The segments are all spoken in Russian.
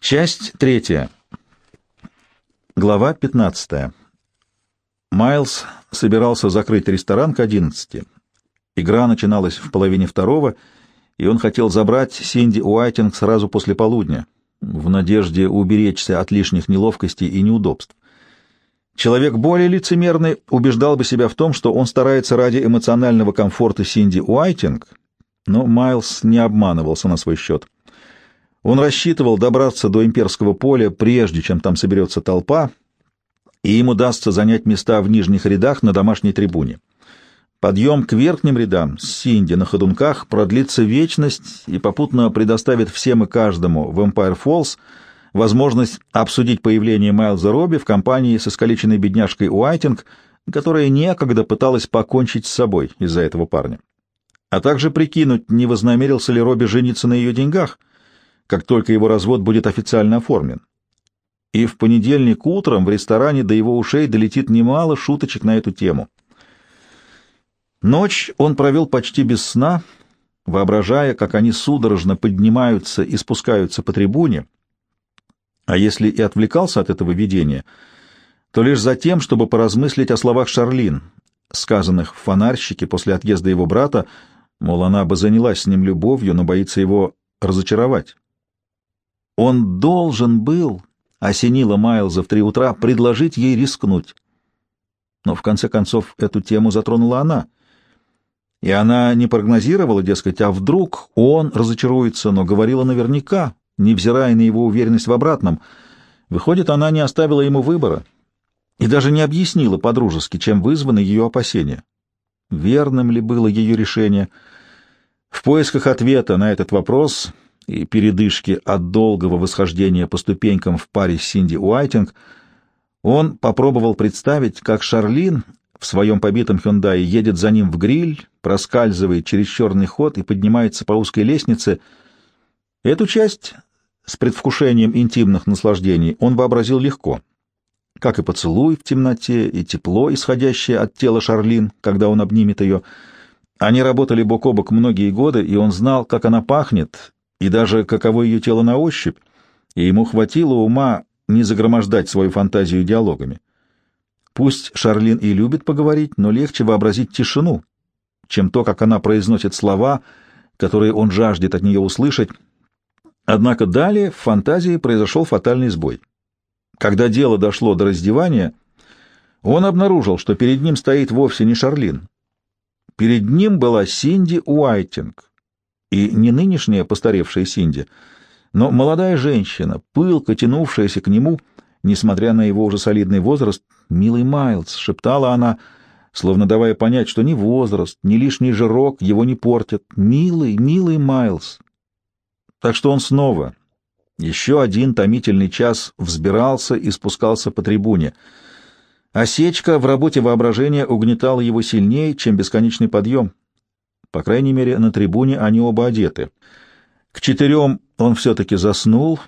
Часть третья. Глава 15. Майлз собирался закрыть ресторан к 11. Игра начиналась в половине второго, и он хотел забрать Синди Уайтинг сразу после полудня, в надежде уберечься от лишних неловкостей и неудобств. Человек более лицемерный убеждал бы себя в том, что он старается ради эмоционального комфорта Синди Уайтинг, но Майлз не обманывался на свой счет. Он рассчитывал добраться до имперского поля, прежде чем там соберется толпа, и им удастся занять места в нижних рядах на домашней трибуне. Подъем к верхним рядам с Синди на ходунках продлится вечность и попутно предоставит всем и каждому в Empire Falls возможность обсудить появление Майлза Робби в компании с искалеченной бедняжкой Уайтинг, которая некогда пыталась покончить с собой из-за этого парня. А также прикинуть, не вознамерился ли Робби жениться на ее деньгах, как только его развод будет официально оформлен. И в понедельник утром в ресторане до его ушей долетит немало шуточек на эту тему. Ночь он провел почти без сна, воображая, как они судорожно поднимаются и спускаются по трибуне, а если и отвлекался от этого видения, то лишь за тем, чтобы поразмыслить о словах Шарлин, сказанных в фонарщике после отъезда его брата, мол, она бы занялась с ним любовью, но боится его разочаровать. Он должен был, осенило Майлза в три утра, предложить ей рискнуть. Но в конце концов эту тему затронула она. И она не прогнозировала, дескать, а вдруг он разочаруется, но говорила наверняка, невзирая на его уверенность в обратном. Выходит, она не оставила ему выбора и даже не объяснила по-дружески, чем вызваны ее опасения. Верным ли было ее решение? В поисках ответа на этот вопрос и передышки от долгого восхождения по ступенькам в паре с Синди Уайтинг, он попробовал представить, как Шарлин в своем побитом Хюндае едет за ним в гриль, проскальзывает через черный ход и поднимается по узкой лестнице. Эту часть с предвкушением интимных наслаждений он вообразил легко, как и поцелуй в темноте, и тепло, исходящее от тела Шарлин, когда он обнимет ее. Они работали бок о бок многие годы, и он знал, как она пахнет, и даже каково ее тело на ощупь, и ему хватило ума не загромождать свою фантазию диалогами. Пусть Шарлин и любит поговорить, но легче вообразить тишину, чем то, как она произносит слова, которые он жаждет от нее услышать. Однако далее в фантазии произошел фатальный сбой. Когда дело дошло до раздевания, он обнаружил, что перед ним стоит вовсе не Шарлин. Перед ним была Синди Уайтинг, и не нынешняя постаревшая Синди, но молодая женщина, пылко тянувшаяся к нему, несмотря на его уже солидный возраст, «Милый Майлз», — шептала она, словно давая понять, что ни возраст, ни лишний жирок его не портят. «Милый, милый Майлз». Так что он снова, еще один томительный час, взбирался и спускался по трибуне. Осечка в работе воображения угнетала его сильнее, чем бесконечный подъем. По крайней мере, на трибуне они оба одеты. К четырем он все-таки заснул.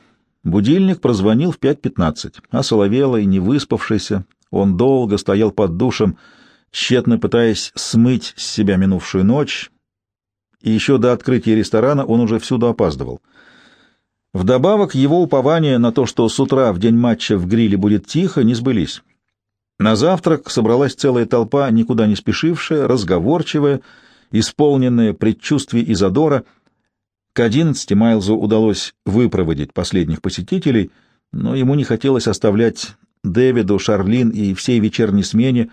Будильник прозвонил в 5.15. А соловелый, не выспавшийся, он долго стоял под душем, тщетно пытаясь смыть с себя минувшую ночь, и еще до открытия ресторана он уже всюду опаздывал. Вдобавок его упования на то, что с утра в день матча в гриле будет тихо, не сбылись. На завтрак собралась целая толпа, никуда не спешившая, разговорчивая, исполненное предчувствий и задора. К одиннадцати Майлзу удалось выпроводить последних посетителей, но ему не хотелось оставлять Дэвиду, Шарлин и всей вечерней смене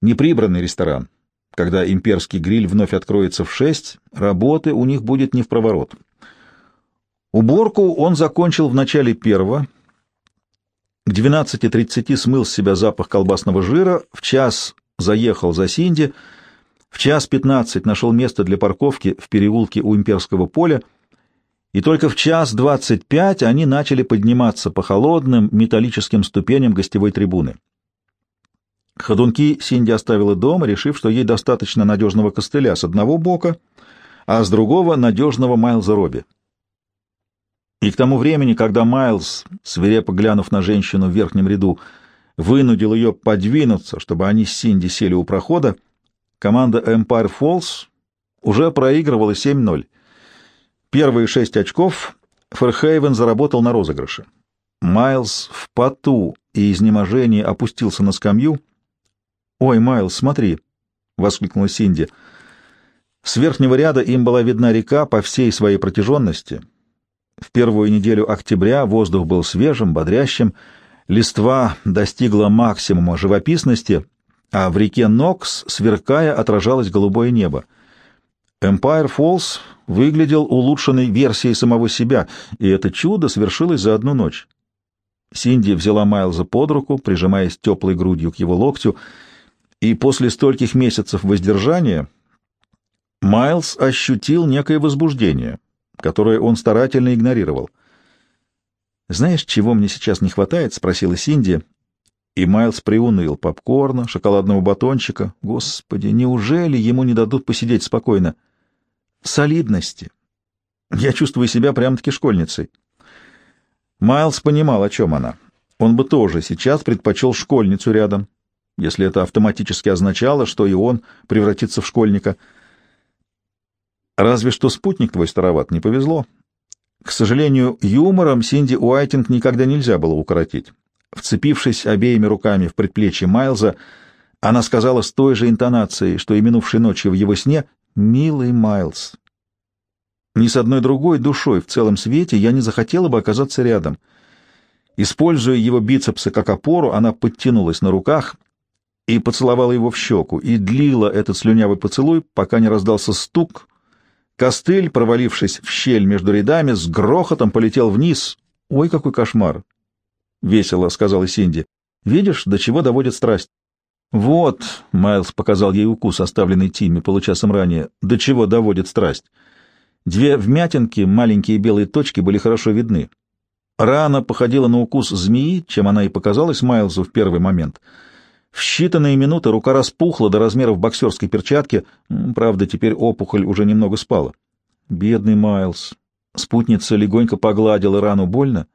неприбранный ресторан. Когда имперский гриль вновь откроется в шесть, работы у них будет не в проворот. Уборку он закончил в начале первого. К 12.30 смыл с себя запах колбасного жира, в час заехал за Синди — в час пятнадцать нашел место для парковки в переулке у Имперского поля, и только в час двадцать пять они начали подниматься по холодным металлическим ступеням гостевой трибуны. Ходунки Синди оставила дома, решив, что ей достаточно надежного костыля с одного бока, а с другого — надежного Майлза Робби. И к тому времени, когда Майлз, свирепо глянув на женщину в верхнем ряду, вынудил ее подвинуться, чтобы они с Синди сели у прохода, команда Empire Falls уже проигрывала 7-0. Первые шесть очков Ферхейвен заработал на розыгрыше. Майлз в поту и изнеможении опустился на скамью. «Ой, Майлз, смотри!» — воскликнула Синди. С верхнего ряда им была видна река по всей своей протяженности. В первую неделю октября воздух был свежим, бодрящим, листва достигла максимума живописности, а в реке Нокс, сверкая, отражалось голубое небо. Эмпайр Фоллс выглядел улучшенной версией самого себя, и это чудо свершилось за одну ночь. Синди взяла Майлза под руку, прижимаясь теплой грудью к его локтю, и после стольких месяцев воздержания Майлз ощутил некое возбуждение, которое он старательно игнорировал. «Знаешь, чего мне сейчас не хватает?» — спросила Синди. И Майлз приуныл попкорна, шоколадного батончика. Господи, неужели ему не дадут посидеть спокойно? Солидности. Я чувствую себя прям-таки школьницей. Майлз понимал, о чем она. Он бы тоже сейчас предпочел школьницу рядом, если это автоматически означало, что и он превратится в школьника. Разве что спутник твой староват, не повезло. К сожалению, юмором Синди Уайтинг никогда нельзя было укоротить. Вцепившись обеими руками в предплечье Майлза, она сказала с той же интонацией, что и минувшей ночью в его сне, «Милый Майлз, ни с одной другой душой в целом свете я не захотела бы оказаться рядом. Используя его бицепсы как опору, она подтянулась на руках и поцеловала его в щеку, и длила этот слюнявый поцелуй, пока не раздался стук. Костыль, провалившись в щель между рядами, с грохотом полетел вниз. «Ой, какой кошмар!» — весело сказала Синди. «Видишь, до чего доводит страсть?» «Вот», — Майлз показал ей укус, оставленный Тимми получасом ранее, — «до чего доводит страсть». Две вмятинки, маленькие белые точки, были хорошо видны. Рана походила на укус змеи, чем она и показалась Майлзу в первый момент. В считанные минуты рука распухла до размеров боксерской перчатки, правда, теперь опухоль уже немного спала. Бедный Майлз. Спутница легонько погладила рану больно.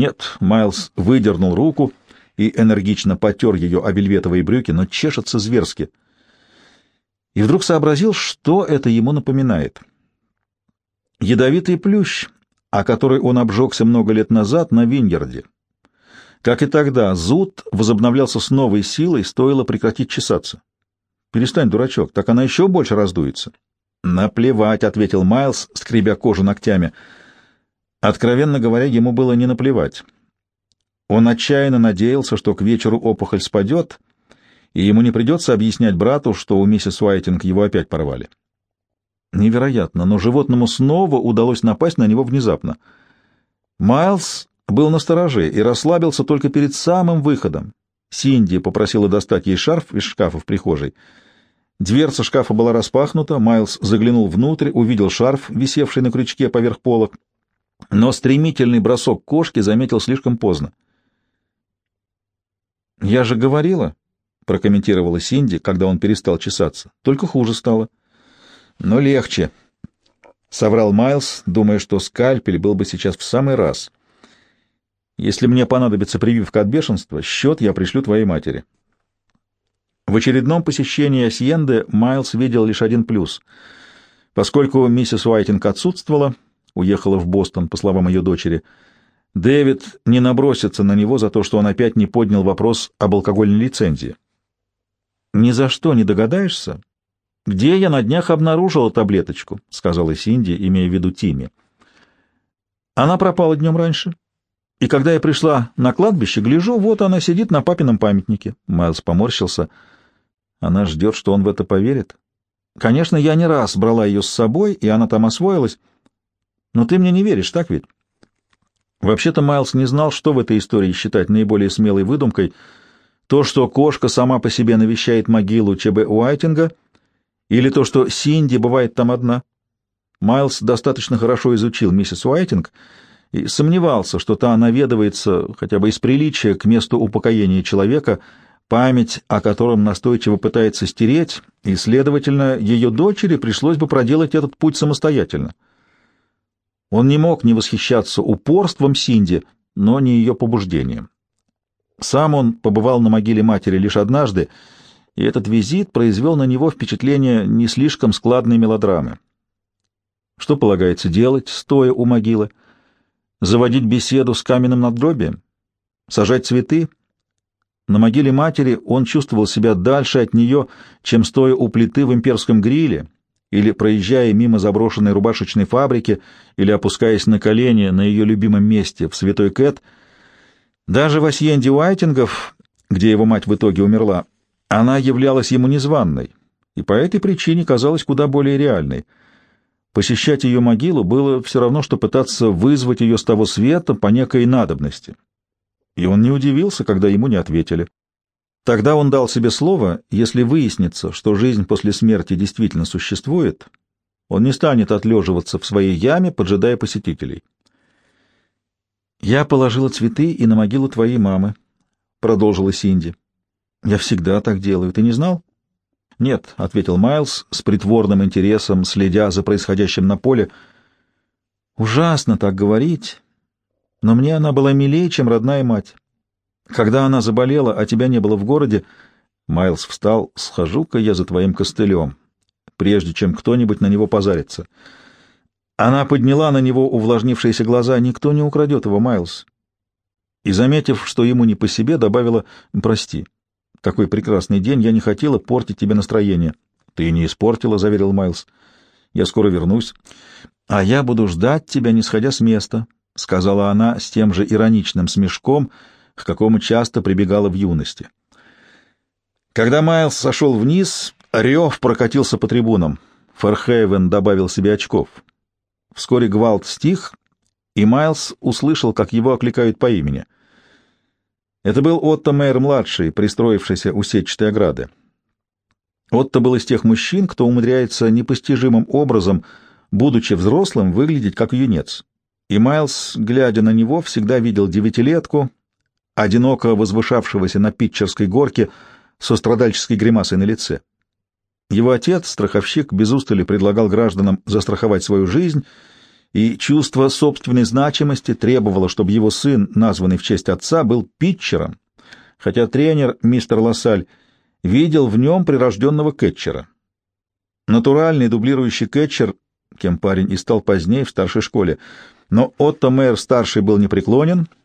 Нет, Майлз выдернул руку и энергично потер ее о вельветовые брюки, но чешется зверски. И вдруг сообразил, что это ему напоминает — Ядовитый плющ, о который он обжегся много лет назад на Виньерде. Как и тогда, зуд возобновлялся с новой силой, стоило прекратить чесаться. «Перестань, дурачок, так она еще больше раздуется». «Наплевать», — ответил Майлз, скребя кожу ногтями. Откровенно говоря, ему было не наплевать. Он отчаянно надеялся, что к вечеру опухоль спадет, и ему не придется объяснять брату, что у миссис Уайтинг его опять порвали. Невероятно, но животному снова удалось напасть на него внезапно. Майлз был настороже и расслабился только перед самым выходом. Синди попросила достать ей шарф из шкафа в прихожей. Дверца шкафа была распахнута, Майлз заглянул внутрь, увидел шарф, висевший на крючке поверх полок, но стремительный бросок кошки заметил слишком поздно. «Я же говорила», — прокомментировала Синди, когда он перестал чесаться, — «только хуже стало». Но легче, — соврал Майлз, думая, что скальпель был бы сейчас в самый раз. Если мне понадобится прививка от бешенства, счет я пришлю твоей матери. В очередном посещении Асьенды Майлз видел лишь один плюс. Поскольку миссис Уайтинг отсутствовала, уехала в Бостон, по словам ее дочери, Дэвид не набросится на него за то, что он опять не поднял вопрос об алкогольной лицензии. «Ни за что не догадаешься, «Где я на днях обнаружила таблеточку?» — сказала Синди, имея в виду Тимми. Она пропала днем раньше. И когда я пришла на кладбище, гляжу, вот она сидит на папином памятнике. Майлз поморщился. Она ждет, что он в это поверит. Конечно, я не раз брала ее с собой, и она там освоилась. Но ты мне не веришь, так ведь? Вообще-то Майлз не знал, что в этой истории считать наиболее смелой выдумкой. То, что кошка сама по себе навещает могилу ЧБ Уайтинга — или то, что Синди бывает там одна? Майлз достаточно хорошо изучил миссис Уайтинг и сомневался, что та наведывается хотя бы из приличия к месту упокоения человека, память о котором настойчиво пытается стереть, и, следовательно, ее дочери пришлось бы проделать этот путь самостоятельно. Он не мог не восхищаться упорством Синди, но не ее побуждением. Сам он побывал на могиле матери лишь однажды, и этот визит произвел на него впечатление не слишком складной мелодрамы. Что полагается делать, стоя у могилы? Заводить беседу с каменным надгробием? Сажать цветы? На могиле матери он чувствовал себя дальше от нее, чем стоя у плиты в имперском гриле, или проезжая мимо заброшенной рубашечной фабрики, или опускаясь на колени на ее любимом месте в Святой Кэт. Даже в Асьенде Уайтингов, где его мать в итоге умерла, она являлась ему незваной, и по этой причине казалась куда более реальной. Посещать ее могилу было все равно, что пытаться вызвать ее с того света по некой надобности. И он не удивился, когда ему не ответили. Тогда он дал себе слово, если выяснится, что жизнь после смерти действительно существует, он не станет отлеживаться в своей яме, поджидая посетителей. «Я положила цветы и на могилу твоей мамы», — продолжила Синди. «Я всегда так делаю. Ты не знал?» «Нет», — ответил Майлз с притворным интересом, следя за происходящим на поле. «Ужасно так говорить, но мне она была милее, чем родная мать. Когда она заболела, а тебя не было в городе, Майлз встал, схожу-ка я за твоим костылем, прежде чем кто-нибудь на него позарится. Она подняла на него увлажнившиеся глаза. Никто не украдет его, Майлз. И, заметив, что ему не по себе, добавила «Прости, такой прекрасный день, я не хотела портить тебе настроение». «Ты не испортила», — заверил Майлз. «Я скоро вернусь». «А я буду ждать тебя, не сходя с места», — сказала она с тем же ироничным смешком, — к какому часто прибегала в юности. Когда Майлз сошел вниз, рев прокатился по трибунам. Ферхейвен добавил себе очков. Вскоре гвалт стих, и Майлз услышал, как его окликают по имени. Это был Отто Мейер-младший, пристроившийся у сетчатой ограды. Отто был из тех мужчин, кто умудряется непостижимым образом, будучи взрослым, выглядеть как юнец. И Майлз, глядя на него, всегда видел девятилетку, одиноко возвышавшегося на питчерской горке со страдальческой гримасой на лице. Его отец, страховщик, без устали предлагал гражданам застраховать свою жизнь, и чувство собственной значимости требовало, чтобы его сын, названный в честь отца, был питчером, хотя тренер, мистер Лассаль, видел в нем прирожденного кетчера. Натуральный дублирующий кетчер, кем парень и стал позднее в старшей школе, но Отто Мэр-старший был непреклонен —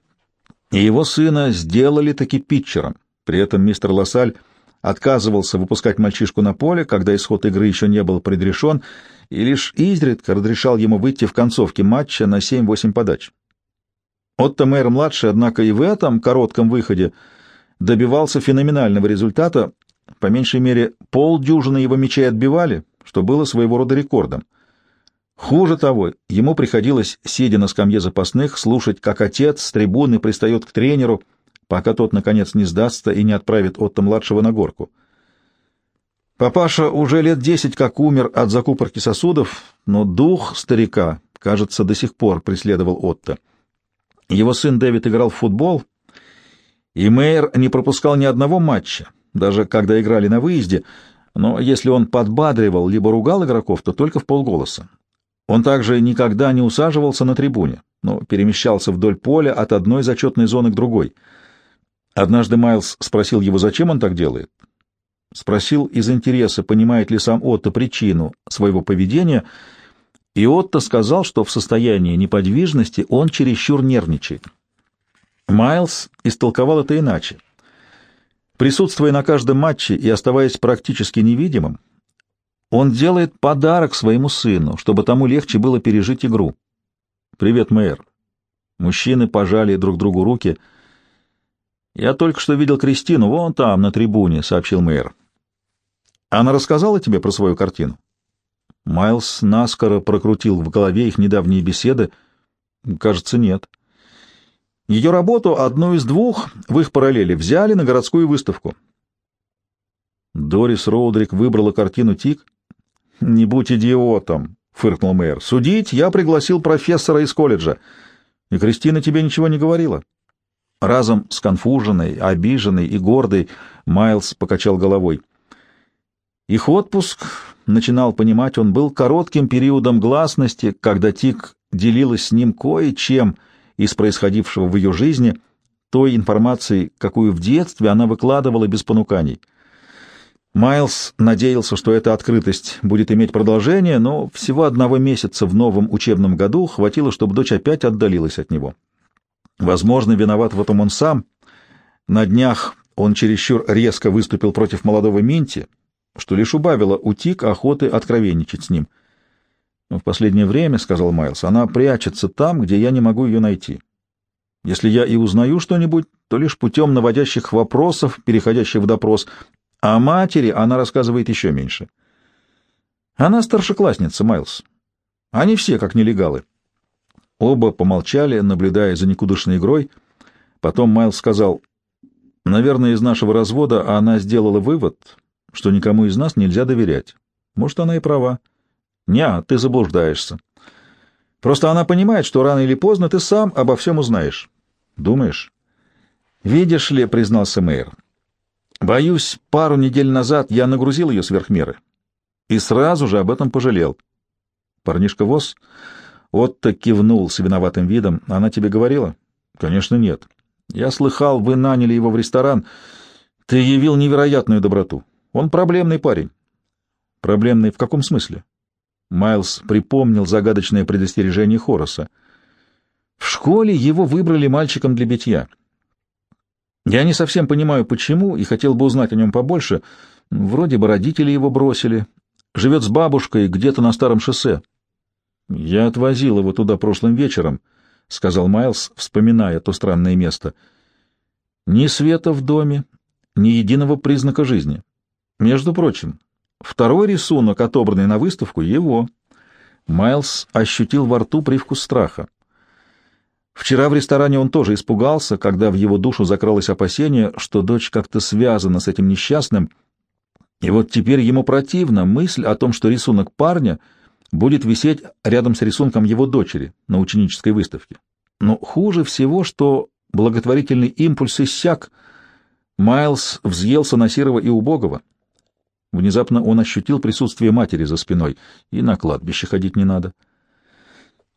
и его сына сделали таки питчером. При этом мистер Лассаль отказывался выпускать мальчишку на поле, когда исход игры еще не был предрешен, и лишь изредка разрешал ему выйти в концовке матча на 7-8 подач. Отто Мэр-младший, однако, и в этом коротком выходе добивался феноменального результата, по меньшей мере полдюжины его мячей отбивали, что было своего рода рекордом. Хуже того, ему приходилось, сидя на скамье запасных, слушать, как отец с трибуны пристает к тренеру, пока тот, наконец, не сдастся и не отправит Отто-младшего на горку. Папаша уже лет десять как умер от закупорки сосудов, но дух старика, кажется, до сих пор преследовал Отто. Его сын Дэвид играл в футбол, и Мейер не пропускал ни одного матча, даже когда играли на выезде, но если он подбадривал либо ругал игроков, то только в полголоса. Он также никогда не усаживался на трибуне, но перемещался вдоль поля от одной зачетной зоны к другой. Однажды Майлз спросил его, зачем он так делает. Спросил из интереса, понимает ли сам Отто причину своего поведения, и Отто сказал, что в состоянии неподвижности он чересчур нервничает. Майлз истолковал это иначе. Присутствуя на каждом матче и оставаясь практически невидимым, он делает подарок своему сыну, чтобы тому легче было пережить игру. «Привет, мэр». Мужчины пожали друг другу руки. «Я только что видел Кристину вон там, на трибуне», — сообщил мэр. «Она рассказала тебе про свою картину?» Майлз наскоро прокрутил в голове их недавние беседы. «Кажется, нет». Ее работу, одну из двух, в их параллели, взяли на городскую выставку. Дорис Роудрик выбрала картину «Тик». «Не будь идиотом», — фыркнул мэр. «Судить я пригласил профессора из колледжа. И Кристина тебе ничего не говорила?» Разом сконфуженный, обиженный и гордый, Майлз покачал головой. Их отпуск, начинал понимать, он был коротким периодом гласности, когда Тик делилась с ним кое-чем из происходившего в ее жизни, той информацией, какую в детстве она выкладывала без понуканий — Майлз надеялся, что эта открытость будет иметь продолжение, но всего одного месяца в новом учебном году хватило, чтобы дочь опять отдалилась от него. Возможно, виноват в этом он сам. На днях он чересчур резко выступил против молодого Минти, что лишь убавило утик охоты откровенничать с ним. «В последнее время, — сказал Майлз, — она прячется там, где я не могу ее найти. Если я и узнаю что-нибудь, то лишь путем наводящих вопросов, переходящих в допрос, а матери она рассказывает еще меньше. Она старшеклассница, Майлз. Они все как нелегалы. Оба помолчали, наблюдая за никудышной игрой. Потом Майлз сказал, «Наверное, из нашего развода она сделала вывод, что никому из нас нельзя доверять. Может, она и права. Не, ты заблуждаешься. Просто она понимает, что рано или поздно ты сам обо всем узнаешь. Думаешь?» «Видишь ли», — признался мэр, Боюсь, пару недель назад я нагрузил ее сверх меры и сразу же об этом пожалел. Парнишка Вос Отто кивнул с виноватым видом. Она тебе говорила? Конечно, нет. Я слыхал, вы наняли его в ресторан. Ты явил невероятную доброту. Он проблемный парень. Проблемный в каком смысле? Майлз припомнил загадочное предостережение Хороса. В школе его выбрали мальчиком для битья. Я не совсем понимаю, почему, и хотел бы узнать о нем побольше. Вроде бы родители его бросили. Живет с бабушкой где-то на старом шоссе. Я отвозил его туда прошлым вечером, — сказал Майлз, вспоминая то странное место. Ни света в доме, ни единого признака жизни. Между прочим, второй рисунок, отобранный на выставку, его. Майлз ощутил во рту привкус страха. Вчера в ресторане он тоже испугался, когда в его душу закралось опасение, что дочь как-то связана с этим несчастным, и вот теперь ему противна мысль о том, что рисунок парня будет висеть рядом с рисунком его дочери на ученической выставке. Но хуже всего, что благотворительный импульс иссяк, Майлз взъелся на серого и убогого. Внезапно он ощутил присутствие матери за спиной, и на кладбище ходить не надо.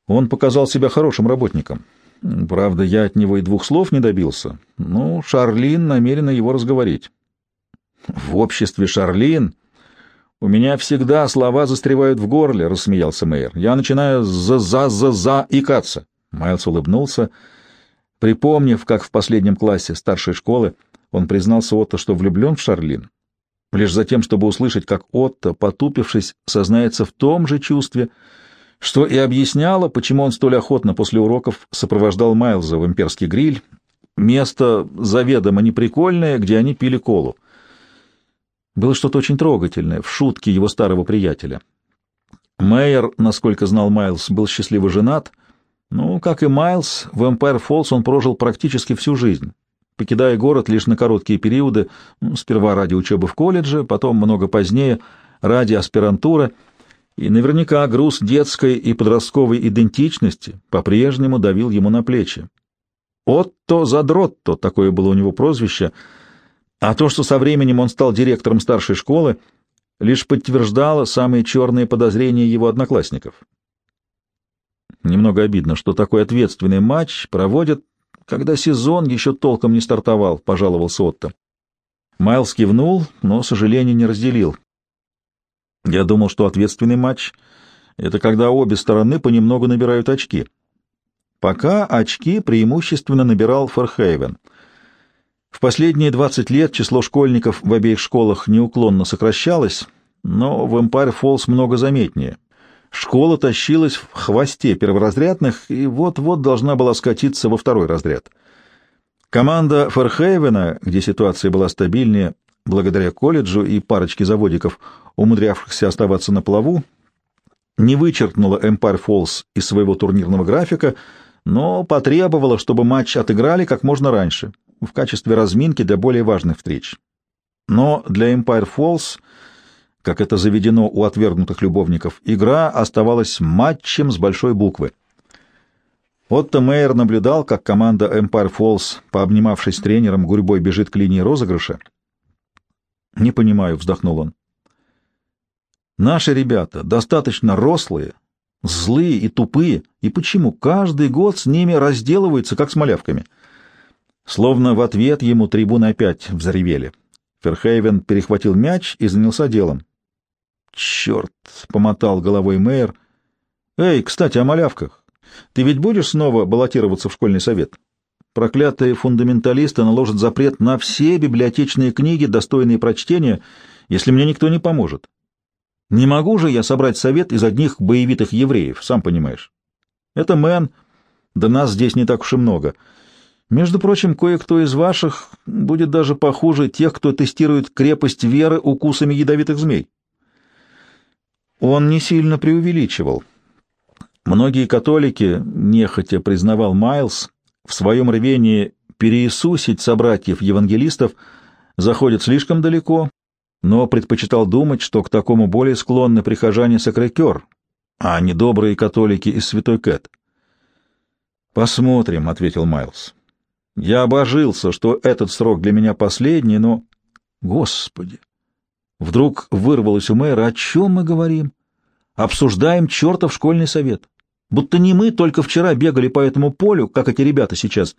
Он показал себя хорошим работником. Правда, я от него и двух слов не добился, но Шарлин намерена его разговорить. В обществе Шарлин у меня всегда слова застревают в горле, — рассмеялся мэр. Я начинаю за-за-за-за икаться. Майлз улыбнулся, припомнив, как в последнем классе старшей школы он признался Отто, что влюблен в Шарлин, лишь за тем, чтобы услышать, как Отто, потупившись, сознается в том же чувстве, — что и объясняло, почему он столь охотно после уроков сопровождал Майлза в имперский гриль, место заведомо неприкольное, где они пили колу. Было что-то очень трогательное в шутке его старого приятеля. Мэйер, насколько знал Майлз, был счастливо женат, но, как и Майлз, в Эмпайр Фоллс он прожил практически всю жизнь, покидая город лишь на короткие периоды, ну, сперва ради учебы в колледже, потом много позднее ради аспирантуры — и наверняка груз детской и подростковой идентичности по-прежнему давил ему на плечи. Отто Задротто, такое было у него прозвище, а то, что со временем он стал директором старшей школы, лишь подтверждало самые черные подозрения его одноклассников. Немного обидно, что такой ответственный матч проводят, когда сезон еще толком не стартовал, — пожаловался Отто. Майлз кивнул, но сожаление не разделил. Я думал, что ответственный матч — это когда обе стороны понемногу набирают очки. Пока очки преимущественно набирал Форхейвен. В последние 20 лет число школьников в обеих школах неуклонно сокращалось, но в Эмпайр Фоллс много заметнее. Школа тащилась в хвосте перворазрядных и вот-вот должна была скатиться во второй разряд. Команда Форхейвена, где ситуация была стабильнее, благодаря колледжу и парочке заводиков, умудрявшихся оставаться на плаву, не вычеркнула Эмпайр Фоллс из своего турнирного графика, но потребовала, чтобы матч отыграли как можно раньше, в качестве разминки для более важных встреч. Но для Эмпайр Фоллс, как это заведено у отвергнутых любовников, игра оставалась матчем с большой буквы. Отто Мейер наблюдал, как команда Empire Falls, пообнимавшись тренером, гурьбой бежит к линии розыгрыша, «Не понимаю», — вздохнул он. «Наши ребята достаточно рослые, злые и тупые, и почему каждый год с ними разделываются, как с малявками?» Словно в ответ ему трибуны опять взревели. Ферхейвен перехватил мяч и занялся делом. «Черт!» — помотал головой мэр. «Эй, кстати, о малявках. Ты ведь будешь снова баллотироваться в школьный совет? Проклятые фундаменталисты наложат запрет на все библиотечные книги, достойные прочтения, если мне никто не поможет. Не могу же я собрать совет из одних боевитых евреев, сам понимаешь. Это мэн, да нас здесь не так уж и много». Между прочим, кое-кто из ваших будет даже похуже тех, кто тестирует крепость веры укусами ядовитых змей. Он не сильно преувеличивал. Многие католики, нехотя признавал Майлз, в своем рвении переисусить собратьев-евангелистов заходят слишком далеко, но предпочитал думать, что к такому более склонны прихожане Сакрекер, а не добрые католики из Святой Кэт. «Посмотрим», — ответил Майлз. Я обожился, что этот срок для меня последний, но... Господи! Вдруг вырвалось у мэра, о чем мы говорим? Обсуждаем чертов школьный совет. Будто не мы только вчера бегали по этому полю, как эти ребята сейчас.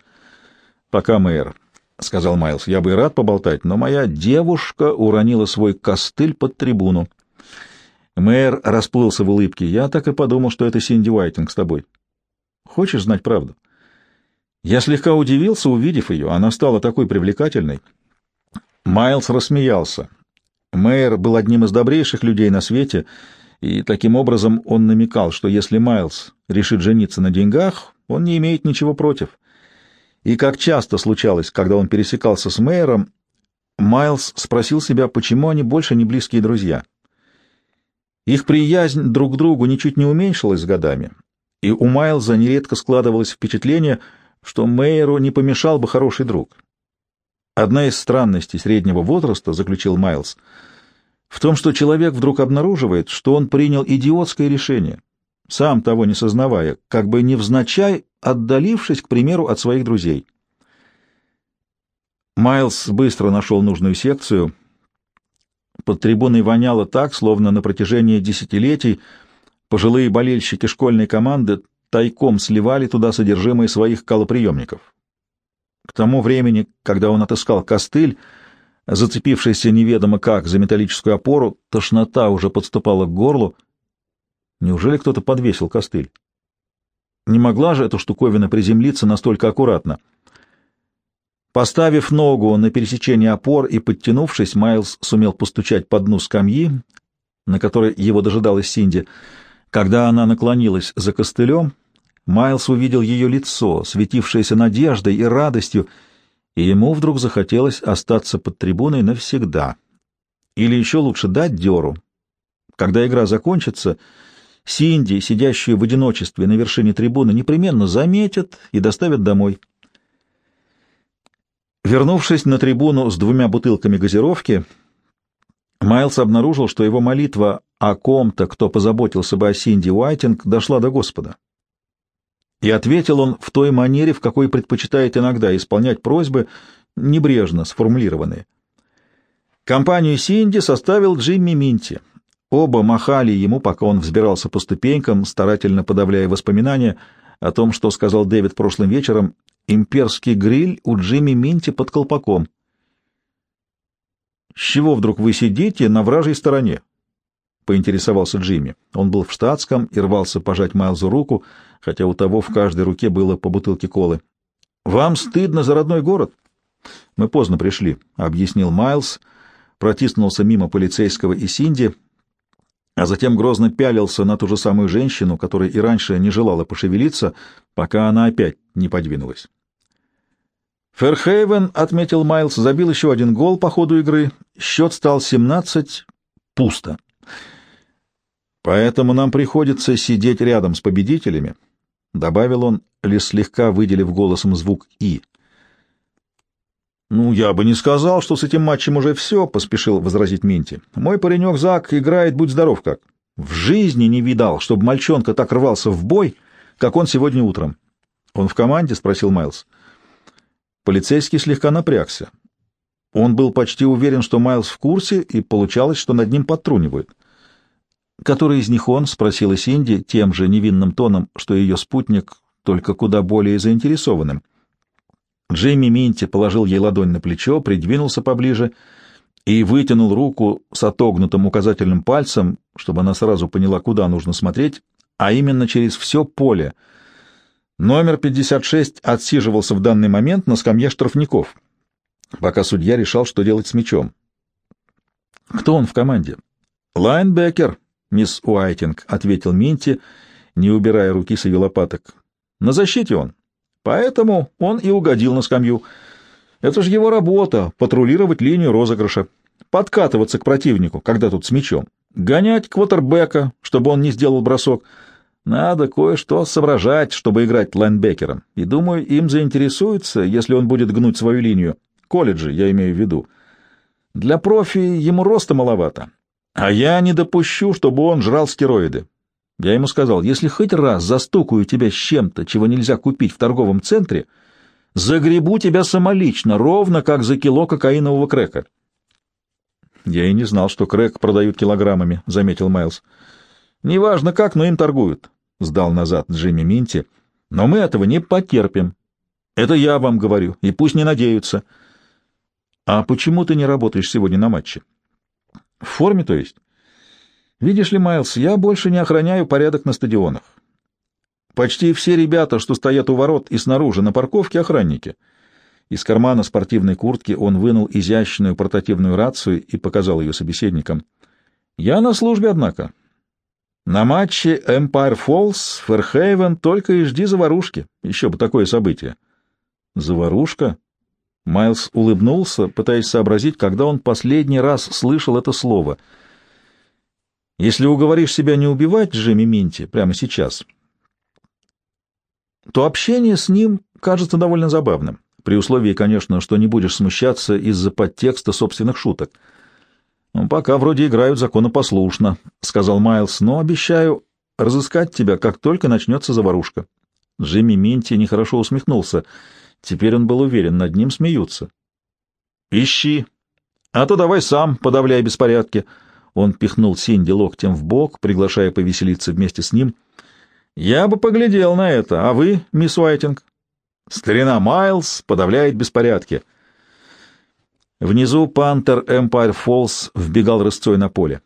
Пока, мэр, — сказал Майлз, — я бы рад поболтать, но моя девушка уронила свой костыль под трибуну. Мэр расплылся в улыбке. Я так и подумал, что это Синди Уайтинг с тобой. Хочешь знать правду? — я слегка удивился, увидев ее. Она стала такой привлекательной. Майлз рассмеялся. Мэйр был одним из добрейших людей на свете, и таким образом он намекал, что если Майлз решит жениться на деньгах, он не имеет ничего против. И как часто случалось, когда он пересекался с Мэйром, Майлз спросил себя, почему они больше не близкие друзья. Их приязнь друг к другу ничуть не уменьшилась с годами, и у Майлза нередко складывалось впечатление — что Мейеру не помешал бы хороший друг. Одна из странностей среднего возраста, заключил Майлз, в том, что человек вдруг обнаруживает, что он принял идиотское решение, сам того не сознавая, как бы невзначай отдалившись, к примеру, от своих друзей. Майлз быстро нашел нужную секцию. Под трибуной воняло так, словно на протяжении десятилетий пожилые болельщики школьной команды тайком сливали туда содержимое своих калоприемников. К тому времени, когда он отыскал костыль, зацепившийся неведомо как за металлическую опору, тошнота уже подступала к горлу. Неужели кто-то подвесил костыль? Не могла же эта штуковина приземлиться настолько аккуратно. Поставив ногу на пересечение опор и подтянувшись, Майлз сумел постучать по дну скамьи, на которой его дожидалась Синди. Когда она наклонилась за костылем, Майлз увидел ее лицо, светившееся надеждой и радостью, и ему вдруг захотелось остаться под трибуной навсегда. Или еще лучше дать дёру. Когда игра закончится, Синди, сидящую в одиночестве на вершине трибуны, непременно заметят и доставят домой. Вернувшись на трибуну с двумя бутылками газировки, Майлз обнаружил, что его молитва о ком-то, кто позаботился бы о Синди Уайтинг, дошла до Господа. И ответил он в той манере, в какой предпочитает иногда исполнять просьбы, небрежно сформулированные. Компанию Синди составил Джимми Минти. Оба махали ему, пока он взбирался по ступенькам, старательно подавляя воспоминания о том, что сказал Дэвид прошлым вечером, имперский гриль у Джимми Минти под колпаком. «С чего вдруг вы сидите на вражьей стороне?» — поинтересовался Джимми. Он был в штатском и рвался пожать Майлзу руку, хотя у того в каждой руке было по бутылке колы. «Вам стыдно за родной город?» «Мы поздно пришли», — объяснил Майлз, протиснулся мимо полицейского и Синди, а затем грозно пялился на ту же самую женщину, которая и раньше не желала пошевелиться, пока она опять не подвинулась. Ферхейвен, — отметил Майлз, — забил еще один гол по ходу игры. Счет стал 17 пусто. Поэтому нам приходится сидеть рядом с победителями, — добавил он, лишь слегка выделив голосом звук «и». «Ну, я бы не сказал, что с этим матчем уже все», — поспешил возразить Минти. «Мой паренек Зак играет, будь здоров как. В жизни не видал, чтобы мальчонка так рвался в бой, как он сегодня утром». «Он в команде?» — спросил Майлз. Полицейский слегка напрягся. Он был почти уверен, что Майлз в курсе, и получалось, что над ним подтрунивают. «Который из них он?» — спросила Синди тем же невинным тоном, что ее спутник, только куда более заинтересованным. Джейми Минти положил ей ладонь на плечо, придвинулся поближе и вытянул руку с отогнутым указательным пальцем, чтобы она сразу поняла, куда нужно смотреть, а именно через все поле. Номер 56 отсиживался в данный момент на скамье штрафников, пока судья решал, что делать с мячом. «Кто он в команде?» «Лайнбекер», мисс Уайтинг», — ответил Минти, не убирая руки с ее лопаток. «На защите он. Поэтому он и угодил на скамью. Это же его работа — патрулировать линию розыгрыша, подкатываться к противнику, когда тут с мячом, гонять квотербека, чтобы он не сделал бросок. Надо кое-что соображать, чтобы играть лайнбекером. И, думаю, им заинтересуется, если он будет гнуть свою линию. Колледжи, я имею в виду. Для профи ему роста маловато. А я не допущу, чтобы он жрал стероиды. Я ему сказал, если хоть раз застукаю тебя с чем-то, чего нельзя купить в торговом центре, загребу тебя самолично, ровно как за кило кокаинового крека. Я и не знал, что крэк продают килограммами, — заметил Майлз. Неважно как, но им торгуют, — сдал назад Джимми Минти. Но мы этого не потерпим. Это я вам говорю, и пусть не надеются. А почему ты не работаешь сегодня на матче? В форме, то есть? Видишь ли, Майлз, я больше не охраняю порядок на стадионах. Почти все ребята, что стоят у ворот и снаружи на парковке, охранники. Из кармана спортивной куртки он вынул изящную портативную рацию и показал ее собеседникам. «Я на службе, однако. На матче Empire Falls, Фэрхейвен только и жди заварушки. Еще бы такое событие». «Заварушка?» Майлз улыбнулся, пытаясь сообразить, когда он последний раз слышал это слово — если уговоришь себя не убивать Джимми Минти прямо сейчас, то общение с ним кажется довольно забавным, при условии, конечно, что не будешь смущаться из-за подтекста собственных шуток. «Ну, «Пока вроде играют законопослушно», — сказал Майлз, — «но обещаю разыскать тебя, как только начнется заварушка». Джимми Минти нехорошо усмехнулся. Теперь он был уверен, над ним смеются. «Ищи, а то давай сам подавляй беспорядки». Он пихнул Синди локтем в бок, приглашая повеселиться вместе с ним. «Я бы поглядел на это, а вы, мисс Уайтинг?» «Старина Майлз подавляет беспорядки». Внизу Пантер Эмпайр Фолс вбегал рысцой на поле.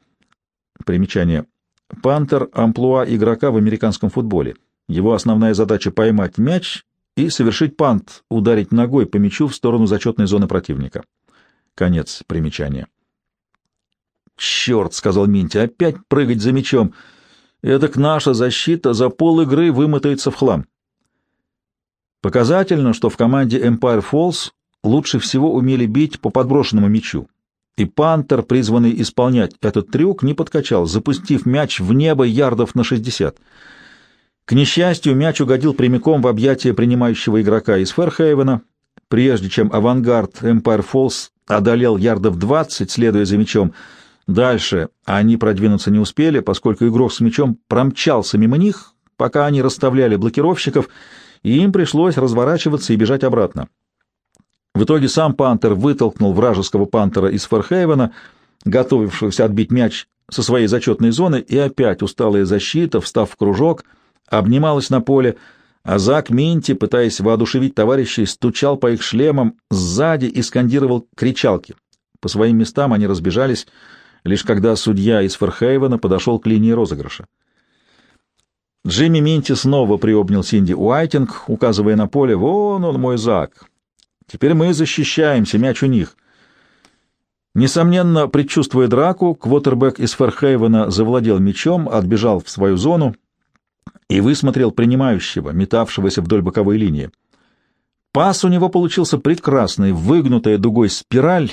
Примечание. Пантер — амплуа игрока в американском футболе. Его основная задача — поймать мяч и совершить пант, ударить ногой по мячу в сторону зачетной зоны противника. Конец примечания. «Черт!» — сказал Минти. «Опять прыгать за мячом! Эдак наша защита за пол игры вымотается в хлам». Показательно, что в команде Empire Falls лучше всего умели бить по подброшенному мячу. И Пантер, призванный исполнять этот трюк, не подкачал, запустив мяч в небо ярдов на 60. К несчастью, мяч угодил прямиком в объятия принимающего игрока из Ферхейвена, прежде чем авангард Empire Falls одолел ярдов 20, следуя за мячом, Дальше они продвинуться не успели, поскольку игрок с мячом промчался мимо них, пока они расставляли блокировщиков, и им пришлось разворачиваться и бежать обратно. В итоге сам Пантер вытолкнул вражеского Пантера из Ферхейвена, готовившегося отбить мяч со своей зачетной зоны, и опять усталая защита, встав в кружок, обнималась на поле, а Зак Минти, пытаясь воодушевить товарищей, стучал по их шлемам сзади и скандировал кричалки. По своим местам они разбежались, лишь когда судья из Ферхейвена подошел к линии розыгрыша. Джимми Минти снова приобнял Синди Уайтинг, указывая на поле «Вон он, мой Зак! Теперь мы защищаемся, мяч у них». Несомненно, предчувствуя драку, квотербек из Ферхейвена завладел мячом, отбежал в свою зону и высмотрел принимающего, метавшегося вдоль боковой линии. Пас у него получился прекрасный, выгнутая дугой спираль,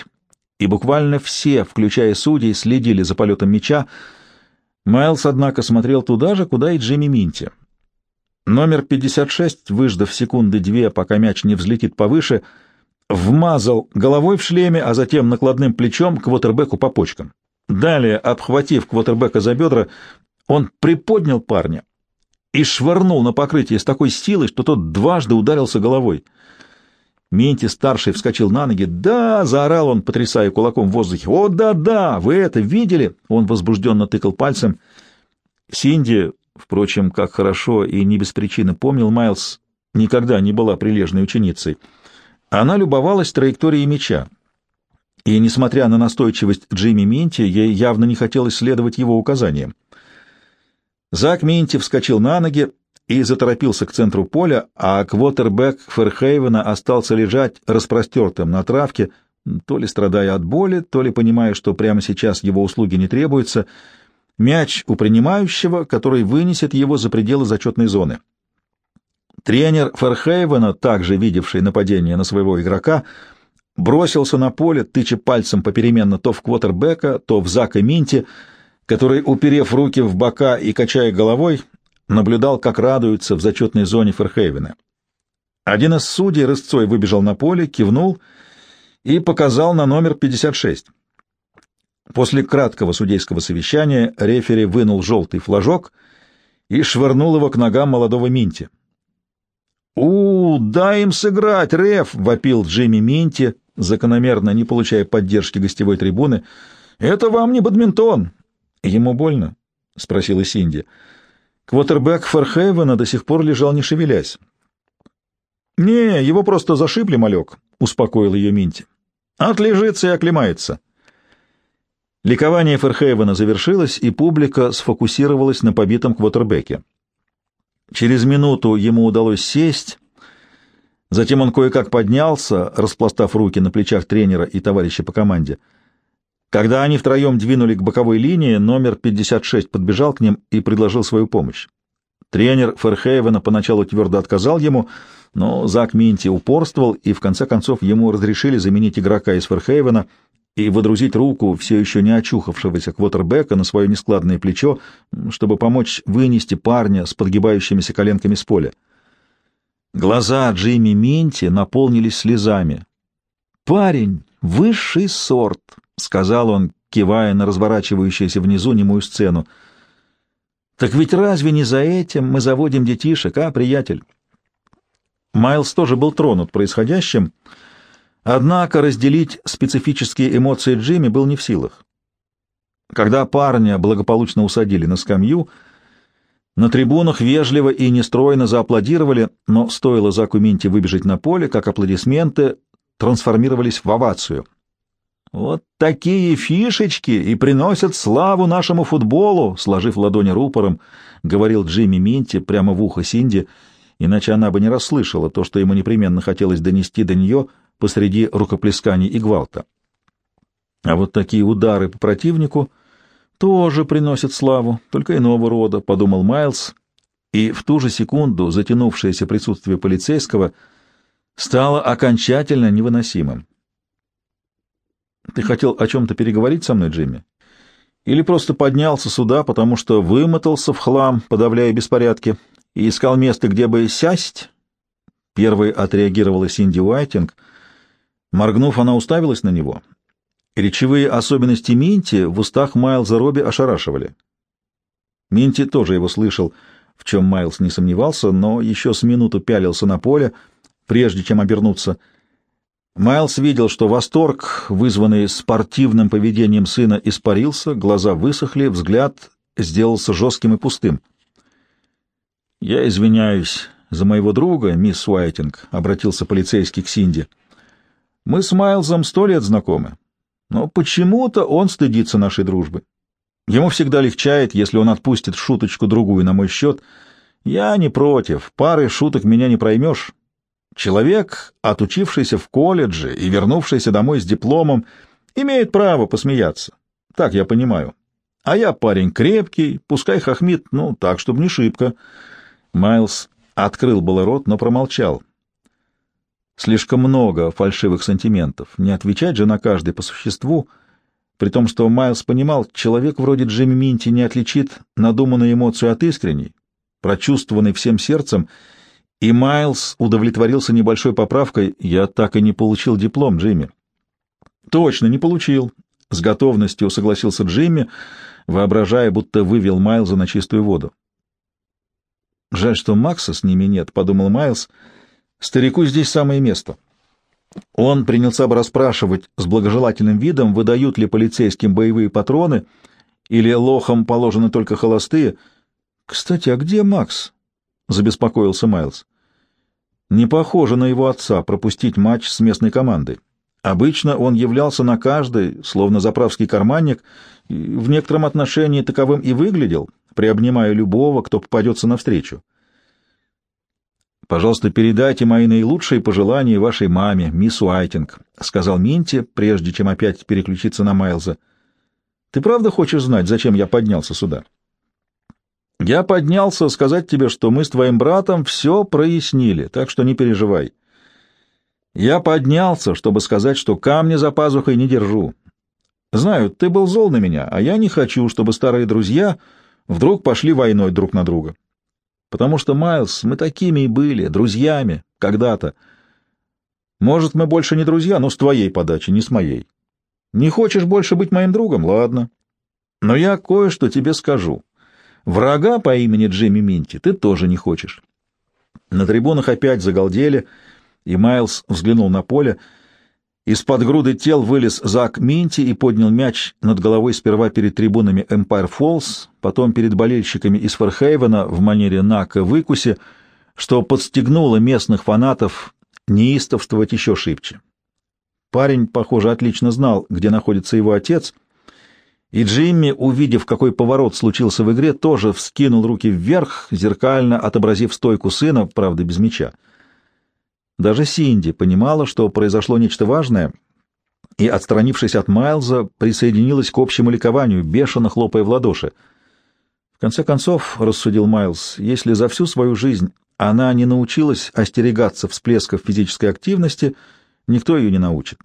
и буквально все, включая судей, следили за полетом мяча. Майлз, однако, смотрел туда же, куда и Джимми Минти. Номер 56, выждав секунды две, пока мяч не взлетит повыше, вмазал головой в шлеме, а затем накладным плечом квотербеку по почкам. Далее, обхватив квотербека за бедра, он приподнял парня и швырнул на покрытие с такой силой, что тот дважды ударился головой — Минти-старший вскочил на ноги. «Да!» — заорал он, потрясая кулаком в воздухе. «О, да-да! Вы это видели?» Он возбужденно тыкал пальцем. Синди, впрочем, как хорошо и не без причины помнил, Майлз никогда не была прилежной ученицей. Она любовалась траекторией мяча. и, несмотря на настойчивость Джимми Минти, ей явно не хотелось следовать его указаниям. Зак Минти вскочил на ноги и заторопился к центру поля, а квотербек Ферхейвена остался лежать распростертым на травке, то ли страдая от боли, то ли понимая, что прямо сейчас его услуги не требуются, мяч у принимающего, который вынесет его за пределы зачетной зоны. Тренер Ферхейвена, также видевший нападение на своего игрока, бросился на поле, тыча пальцем попеременно то в квотербека, то в Зака Минти, который, уперев руки в бока и качая головой, наблюдал, как радуются в зачетной зоне Ферхейвена. Один из судей рысцой выбежал на поле, кивнул и показал на номер 56. После краткого судейского совещания рефери вынул желтый флажок и швырнул его к ногам молодого Минти. «У, дай им сыграть, реф!» — вопил Джимми Минти, закономерно не получая поддержки гостевой трибуны. «Это вам не бадминтон!» «Ему больно?» — спросила Синди. Квотербек Ферхейвена до сих пор лежал, не шевелясь. «Не, его просто зашибли, малек», — успокоил ее Минти. «Отлежится и оклемается». Ликование Ферхейвена завершилось, и публика сфокусировалась на побитом квотербеке. Через минуту ему удалось сесть, затем он кое-как поднялся, распластав руки на плечах тренера и товарища по команде — когда они втроем двинули к боковой линии, номер 56 подбежал к ним и предложил свою помощь. Тренер Ферхейвена поначалу твердо отказал ему, но Зак Минти упорствовал, и в конце концов ему разрешили заменить игрока из Ферхейвена и водрузить руку все еще не очухавшегося квотербека на свое нескладное плечо, чтобы помочь вынести парня с подгибающимися коленками с поля. Глаза Джимми Минти наполнились слезами. «Парень, высший сорт!» — сказал он, кивая на разворачивающуюся внизу немую сцену. «Так ведь разве не за этим мы заводим детишек, а, приятель?» Майлз тоже был тронут происходящим, однако разделить специфические эмоции Джимми был не в силах. Когда парня благополучно усадили на скамью, на трибунах вежливо и нестройно зааплодировали, но стоило Заку Минти выбежать на поле, как аплодисменты трансформировались в овацию — вот такие фишечки и приносят славу нашему футболу, сложив ладони рупором, говорил Джимми Минти прямо в ухо Синди, иначе она бы не расслышала то, что ему непременно хотелось донести до нее посреди рукоплесканий и гвалта. А вот такие удары по противнику тоже приносят славу, только иного рода, подумал Майлз, и в ту же секунду затянувшееся присутствие полицейского стало окончательно невыносимым. Ты хотел о чем-то переговорить со мной, Джимми? Или просто поднялся сюда, потому что вымотался в хлам, подавляя беспорядки, и искал место, где бы сясть? Первой отреагировала Синди Уайтинг. Моргнув, она уставилась на него. Речевые особенности Минти в устах Майлза Робби ошарашивали. Минти тоже его слышал, в чем Майлз не сомневался, но еще с минуту пялился на поле, прежде чем обернуться — Майлз видел, что восторг, вызванный спортивным поведением сына, испарился, глаза высохли, взгляд сделался жестким и пустым. «Я извиняюсь за моего друга, мисс Уайтинг», — обратился полицейский к Синди. «Мы с Майлзом сто лет знакомы, но почему-то он стыдится нашей дружбы. Ему всегда легчает, если он отпустит шуточку-другую на мой счет. Я не против, пары шуток меня не проймешь». Человек, отучившийся в колледже и вернувшийся домой с дипломом, имеет право посмеяться. Так я понимаю. А я парень крепкий, пускай хохмит, ну, так, чтобы не шибко. Майлз открыл было рот, но промолчал. Слишком много фальшивых сантиментов. Не отвечать же на каждый по существу, при том, что Майлз понимал, человек вроде Джимми Минти не отличит надуманную эмоцию от искренней, прочувствованной всем сердцем — и Майлз удовлетворился небольшой поправкой. «Я так и не получил диплом, Джимми». «Точно, не получил», — с готовностью согласился Джимми, воображая, будто вывел Майлза на чистую воду. «Жаль, что Макса с ними нет», — подумал Майлз. «Старику здесь самое место». Он принялся бы расспрашивать с благожелательным видом, выдают ли полицейским боевые патроны или лохам положены только холостые. «Кстати, а где Макс?» — забеспокоился Майлз. Не похоже на его отца пропустить матч с местной командой. Обычно он являлся на каждой, словно заправский карманник, и в некотором отношении таковым и выглядел, приобнимая любого, кто попадется навстречу. «Пожалуйста, передайте мои наилучшие пожелания вашей маме, мисс Уайтинг», — сказал Минти, прежде чем опять переключиться на Майлза. «Ты правда хочешь знать, зачем я поднялся сюда?» «Я поднялся сказать тебе, что мы с твоим братом все прояснили, так что не переживай. Я поднялся, чтобы сказать, что камни за пазухой не держу. Знаю, ты был зол на меня, а я не хочу, чтобы старые друзья вдруг пошли войной друг на друга. Потому что, Майлз, мы такими и были, друзьями, когда-то. Может, мы больше не друзья, но с твоей подачи, не с моей. Не хочешь больше быть моим другом? Ладно. Но я кое-что тебе скажу. Врага по имени Джимми Минти ты тоже не хочешь. На трибунах опять загалдели, и Майлз взглянул на поле. Из-под груды тел вылез Зак Минти и поднял мяч над головой сперва перед трибунами Empire Falls, потом перед болельщиками из Фархейвена в манере Нака выкусе, что подстегнуло местных фанатов неистовствовать еще шибче. Парень, похоже, отлично знал, где находится его отец, и Джимми, увидев, какой поворот случился в игре, тоже вскинул руки вверх, зеркально отобразив стойку сына, правда, без мяча. Даже Синди понимала, что произошло нечто важное, и, отстранившись от Майлза, присоединилась к общему ликованию, бешено хлопая в ладоши. В конце концов, — рассудил Майлз, — если за всю свою жизнь она не научилась остерегаться всплесков физической активности, никто ее не научит.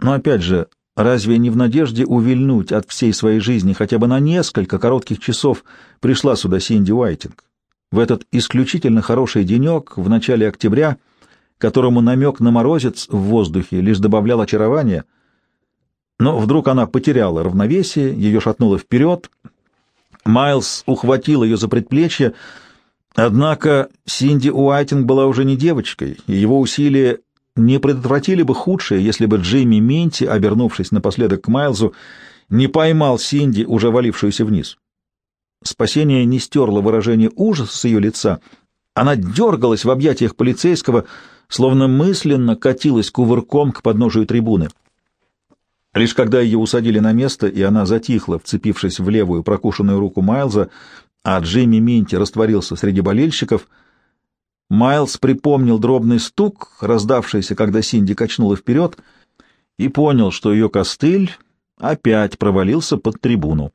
Но опять же, разве не в надежде увильнуть от всей своей жизни хотя бы на несколько коротких часов пришла сюда Синди Уайтинг? В этот исключительно хороший денек в начале октября — которому намек на морозец в воздухе лишь добавлял очарования. Но вдруг она потеряла равновесие, ее шатнуло вперед. Майлз ухватил ее за предплечье, однако Синди Уайтинг была уже не девочкой, и его усилия не предотвратили бы худшее, если бы Джимми Минти, обернувшись напоследок к Майлзу, не поймал Синди, уже валившуюся вниз. Спасение не стерло выражение ужаса с ее лица. Она дергалась в объятиях полицейского, словно мысленно катилась кувырком к подножию трибуны. Лишь когда ее усадили на место, и она затихла, вцепившись в левую прокушенную руку Майлза, а Джимми Минти растворился среди болельщиков, Майлз припомнил дробный стук, раздавшийся, когда Синди качнула вперед, и понял, что ее костыль опять провалился под трибуну.